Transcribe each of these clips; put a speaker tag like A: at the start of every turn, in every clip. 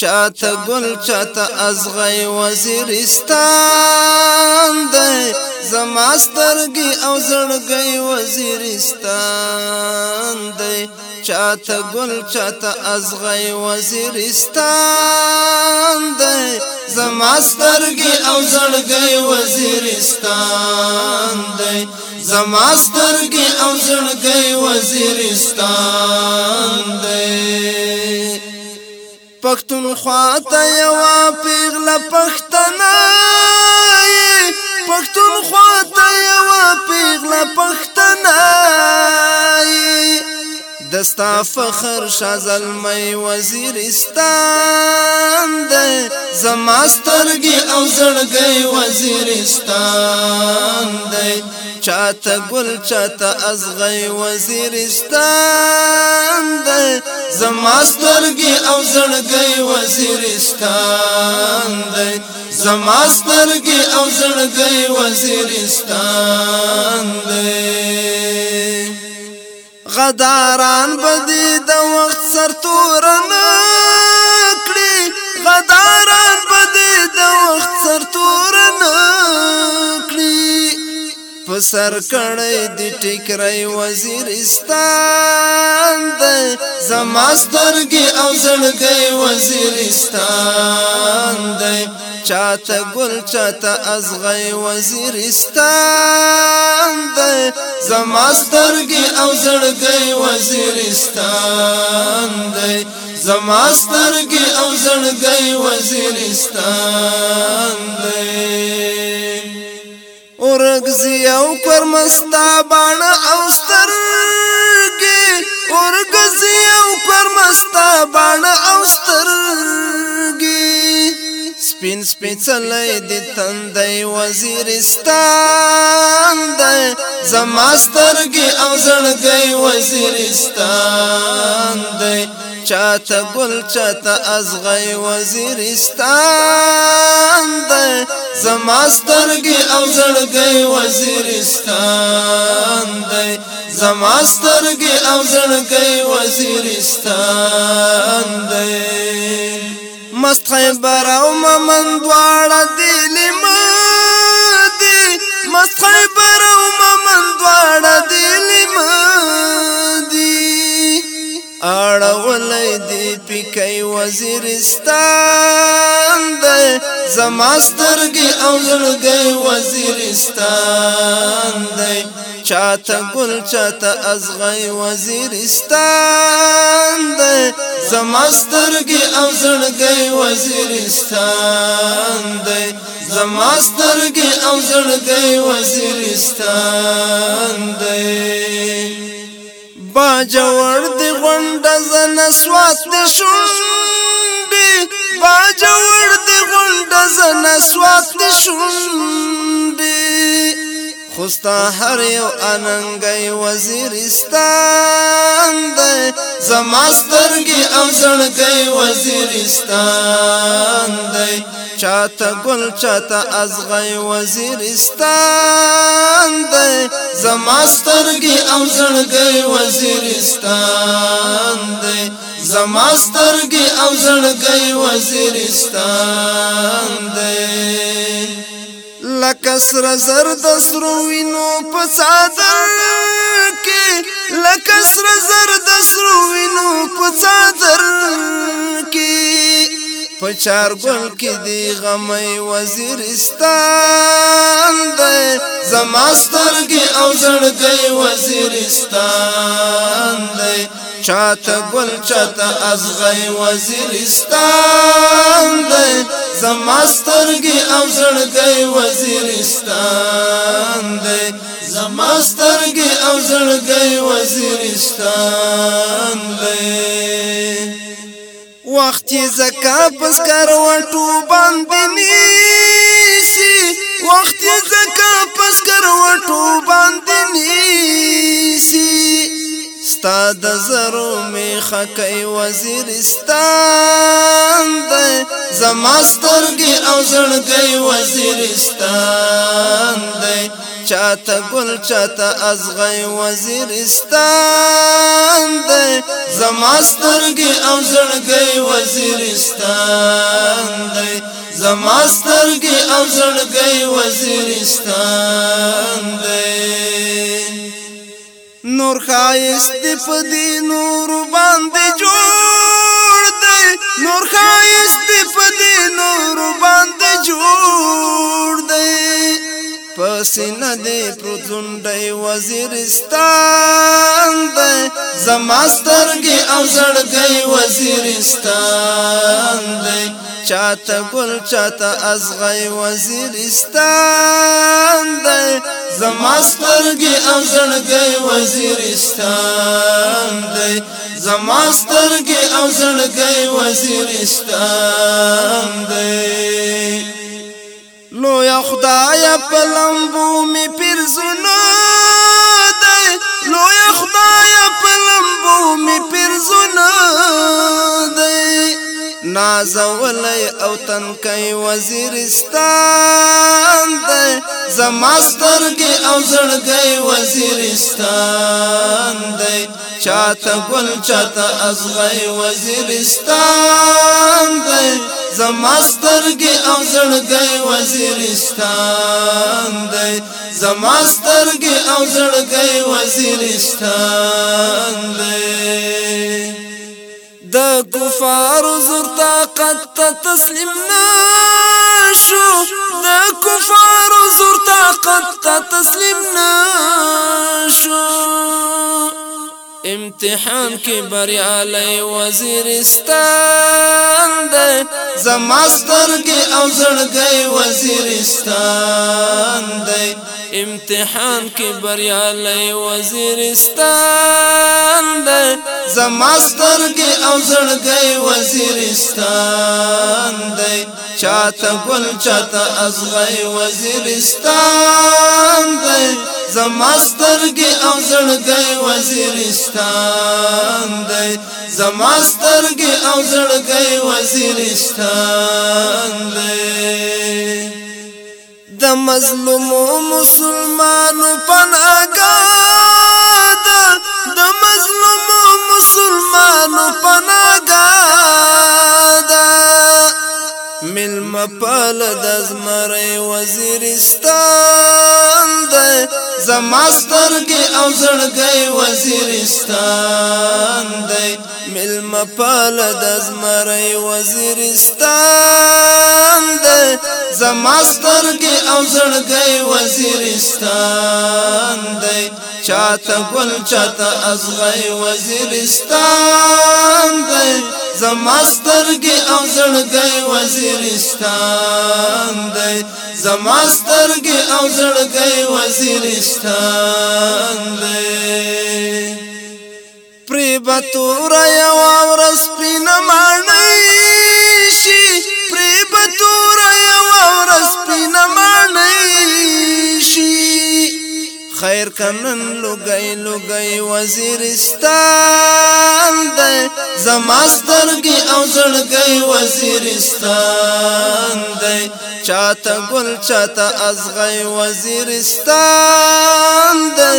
A: چاته گل چاته ازغی وزیرستان دی زما سترګي او زړګي وزیرستان دی چاته گل چاته ازغی وزیرستان دی زما سترګي او زړګي وزیرستان دی زما سترګي او زړګي وزیرستان دی پختونخوا ته یو پیغله پختنه پختونخوا ته یو پیغله پختنه دستا فخر شازلمی وزیرستان ده زما سترګي او زړګي وزیرستان ده چاته گل چاته ازغی وزیرستان دی زما سترګي او زړګي وزیرستان دی زما سترګي او زړګي وزیرستان دی غداران بدی د وخت سر تورنه په سر کړی د ټیکری وزیرستان د زما سترګې او زړګې وزیرستان دی چاته ګل چاته ازغی وزیرستان دی زما سترګې او زړګې وزیرستان دی زما سترګې او زړګې وزیرستان دی اورګزي او پرمستا باڼ او سترګي اورګزي او پرمستا باڼ او سترګي سپین سپیڅلې د تندې وزیرستان د زماسترګي او زړګي وزیرستان د چاته ګل چاته ازغې وزیرستان زما سترګې او زړګې وزیرستان دی زما سترګې او زړګې وزیرستان دی مست خیبر او ممن دواړه دل مدي مست خیبر زړه دی وزیرستان دی چاته ګل چاته ازغی وزیرستان دی زماسترګي او زړګي وزیرستان دی زماسترګي او زړګي وزیرستان دی باجوړ دی غونډه زنه سوات دی شون شونډې خوستا هر یو اننګي وزیرستان دی زما سترګي او زړګي وزیرستان دی چاته ګل چاته ازغي وزیرستان دی زما سترګي او زړګي وزیرستان دی زما سترګې او زړګي وزیرستان دی لکه سر زر د سرو وینو په صادر کې لکه سر زر د سرو وینو په صادر کې په چار ګل کې دی غمې وزیرستان دی زما سترګې او زړګي وزیرستان دی چاته گل چاته ازغی وزیرستان دی زماسترگی او زړګی وزیرستان دی زماسترگی او زړګی وزیرستان دی وخت زکا پس کروټو باندې نیسی وخت زکا پس کروټو باندې نیسی ستا د زرو می خکې وزیرستان دی زما سترګې او زړګې وزیرستان دی چاته ګل چاته ازغې وزیرستان دی زما سترګې او زړګې وزیرستان دی زما سترګې او زړګې وزیرستان دی نور خایست په دې نور باندې جوړ دی نور خایست سینه دې پروتونډي وزیرستان دې زما سترګې او زړګي وزیرستان دې چاته ګل چاته ازغي وزیرستان دې زما سترګې او زړګي وزیرستان دې زما سترګې او زړګي وزیرستان دې لو یا خدای په لمبو می پیر زنو دی لو یا خدای په لمبو می پیر زنو دی نازولی او تنکی وزیرستان دی زماسترگی او زړګی وزیرستان دی چاته گل چاته ازغی وزیرستان دی زماسترګي او زړګي وزیرستان دی زماسترګي او زړګي وزیرستان دی د کفار زور طاقت ته تسلیم نشو د کفار زور طاقت ته تسلیم امتحان کې بریالي وزیرستان دی زماستر کې او زړګي وزیرستان دی امتحان کې بریالي وزیرستان دی زماستر کې او زړګي وزیرستان دی چاته ګل چاته ازغي وزیرستان دی زماسترګي او زړګي وزیرستان دی زماسترګي او زړګي وزیرستان دی د مظلوم مسلمانو پناګاه د مظلوم مسلمانو پناګاه ده مل مپال د زمره وزیرستان دشمن دی زما سترګې او زړګي وزیرستان دی ملم پال د زمري وزیرستان دی زما سترګې او زړګي وزیرستان چاته گل چاته ازغی وزیرستان دی زماسترګي او زړګي وزیرستان دی زماسترګي او زړګي وزیرستان دی پری بتور یو ورس پینم کنن لګي لګي وزیرستان دی زما سترګي او زړګي وزیرستان دی چاته ګل چاته ازغي وزیرستان دی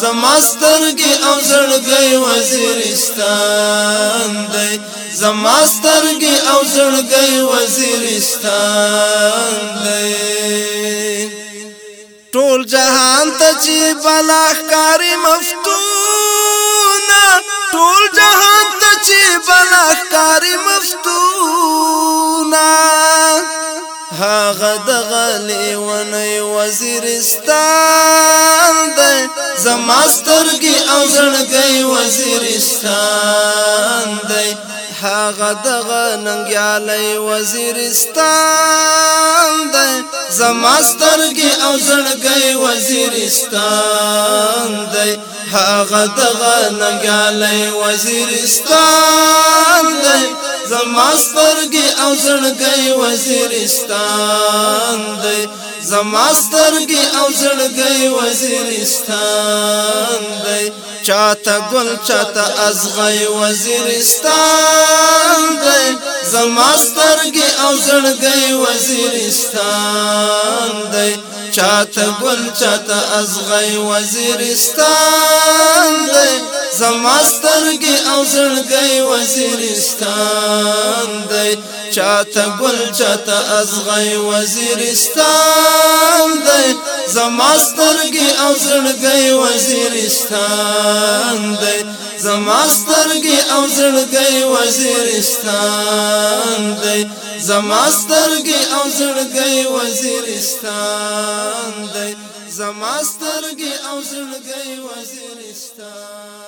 A: زما سترګي او زړګي وزیرستان دی زما سترګي او زړګي وزیرستان دی ټول جهان ته چې بلاخکاری مفتونه ټول جهان ته چې بلاخکاری مفتونه هغه د غلی ونی وزیرستان دی زما سترګې او زړګې وزیرستان دی هاغه دغه ننګیالی وزیرستان دی زما سترګې او زړګی وزیرستان دی هاغه دغه ننګیالی وزیرستان دی زما سترګې او زړګی وزیرستان دی زما سترګې او زړګي وزیرستان دی چاته ګل چاته ازغې وزیرستان وزیرستان دی زما سترګې او زړګې وزیرستان دی چاته ګل چاته ازغې وزیرستان دی زما سترګې او زړګې وزیرستان دی چاته گل چاته ازغی وزیرستان دی زما سترګي او زړګي وزیرستان دی زما سترګي او زړګي وزیرستان دی زما سترګي او زړګي وزیرستان دی زما سترګي او زړګي وزیرستان